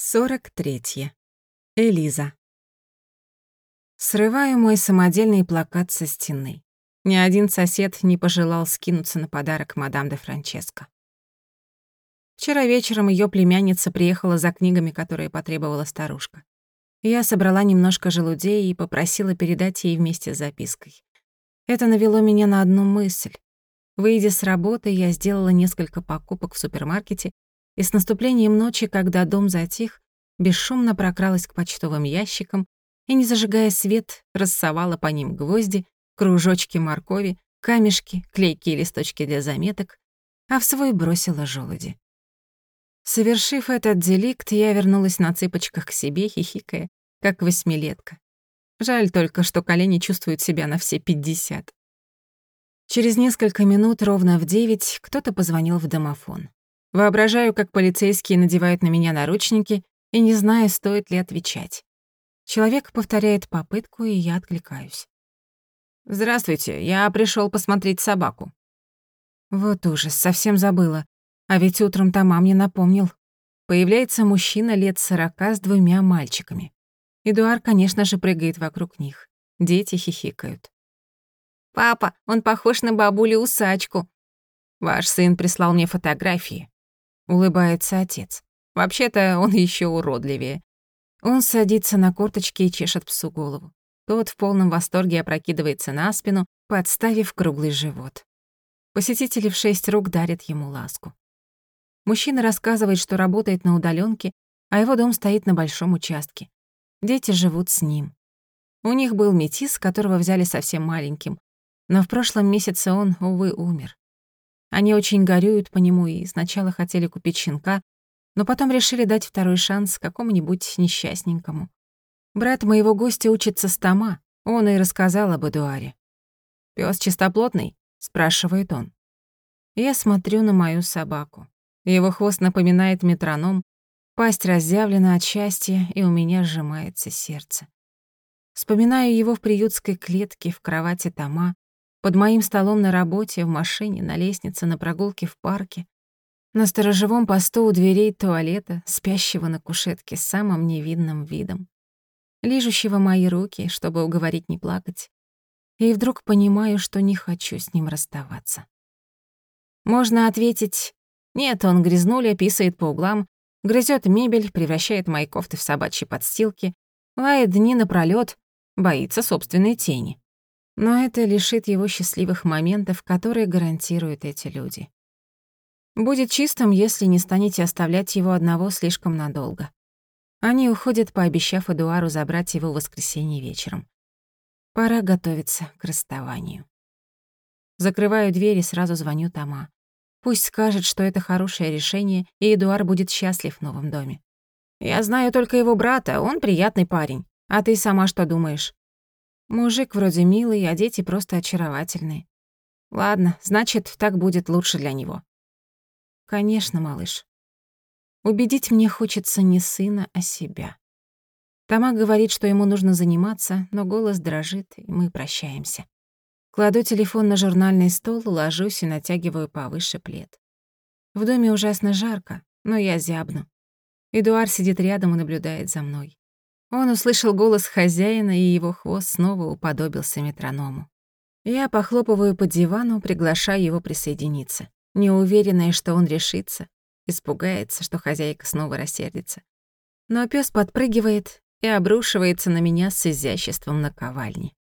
43. Элиза. Срываю мой самодельный плакат со стены. Ни один сосед не пожелал скинуться на подарок мадам де Франческо. Вчера вечером ее племянница приехала за книгами, которые потребовала старушка. Я собрала немножко желудей и попросила передать ей вместе с запиской. Это навело меня на одну мысль. Выйдя с работы, я сделала несколько покупок в супермаркете и с наступлением ночи, когда дом затих, бесшумно прокралась к почтовым ящикам и, не зажигая свет, рассовала по ним гвозди, кружочки моркови, камешки, клейкие листочки для заметок, а в свой бросила желуди. Совершив этот деликт, я вернулась на цыпочках к себе, хихикая, как восьмилетка. Жаль только, что колени чувствуют себя на все пятьдесят. Через несколько минут, ровно в девять, кто-то позвонил в домофон. Воображаю, как полицейские надевают на меня наручники и не знаю, стоит ли отвечать. Человек повторяет попытку, и я откликаюсь. «Здравствуйте, я пришел посмотреть собаку». Вот ужас, совсем забыла. А ведь утром Тома мне напомнил. Появляется мужчина лет сорока с двумя мальчиками. Эдуард, конечно же, прыгает вокруг них. Дети хихикают. «Папа, он похож на бабулю-усачку». «Ваш сын прислал мне фотографии. Улыбается отец. Вообще-то он еще уродливее. Он садится на корточки и чешет псу голову. Тот в полном восторге опрокидывается на спину, подставив круглый живот. Посетители в шесть рук дарят ему ласку. Мужчина рассказывает, что работает на удаленке, а его дом стоит на большом участке. Дети живут с ним. У них был метис, которого взяли совсем маленьким, но в прошлом месяце он, увы, умер. Они очень горюют по нему и сначала хотели купить щенка, но потом решили дать второй шанс какому-нибудь несчастненькому. Брат моего гостя учится с Тома, он и рассказал об Эдуаре. «Пёс чистоплотный?» — спрашивает он. Я смотрю на мою собаку. Его хвост напоминает метроном, пасть разъявлена от счастья, и у меня сжимается сердце. Вспоминаю его в приютской клетке, в кровати Тома, под моим столом на работе, в машине, на лестнице, на прогулке в парке. На сторожевом посту у дверей туалета, спящего на кушетке с самым невидным видом. Лижущего мои руки, чтобы уговорить не плакать. И вдруг понимаю, что не хочу с ним расставаться. Можно ответить, нет, он грязнуля, писает по углам, грызет мебель, превращает мои кофты в собачьи подстилки, лает дни напролёт, боится собственной тени. Но это лишит его счастливых моментов, которые гарантируют эти люди. Будет чистым, если не станете оставлять его одного слишком надолго. Они уходят, пообещав Эдуару забрать его в воскресенье вечером. Пора готовиться к расставанию. Закрываю дверь и сразу звоню Тома. Пусть скажет, что это хорошее решение, и Эдуар будет счастлив в новом доме. Я знаю только его брата, он приятный парень. А ты сама что думаешь? Мужик вроде милый, а дети просто очаровательные. Ладно, значит, так будет лучше для него. Конечно, малыш. Убедить мне хочется не сына, а себя. Тома говорит, что ему нужно заниматься, но голос дрожит, и мы прощаемся. Кладу телефон на журнальный стол, ложусь и натягиваю повыше плед. В доме ужасно жарко, но я зябну. Эдуард сидит рядом и наблюдает за мной. Он услышал голос хозяина, и его хвост снова уподобился метроному. Я похлопываю по дивану, приглашая его присоединиться, неуверенная, что он решится, испугается, что хозяйка снова рассердится. Но пес подпрыгивает и обрушивается на меня с изяществом наковальни.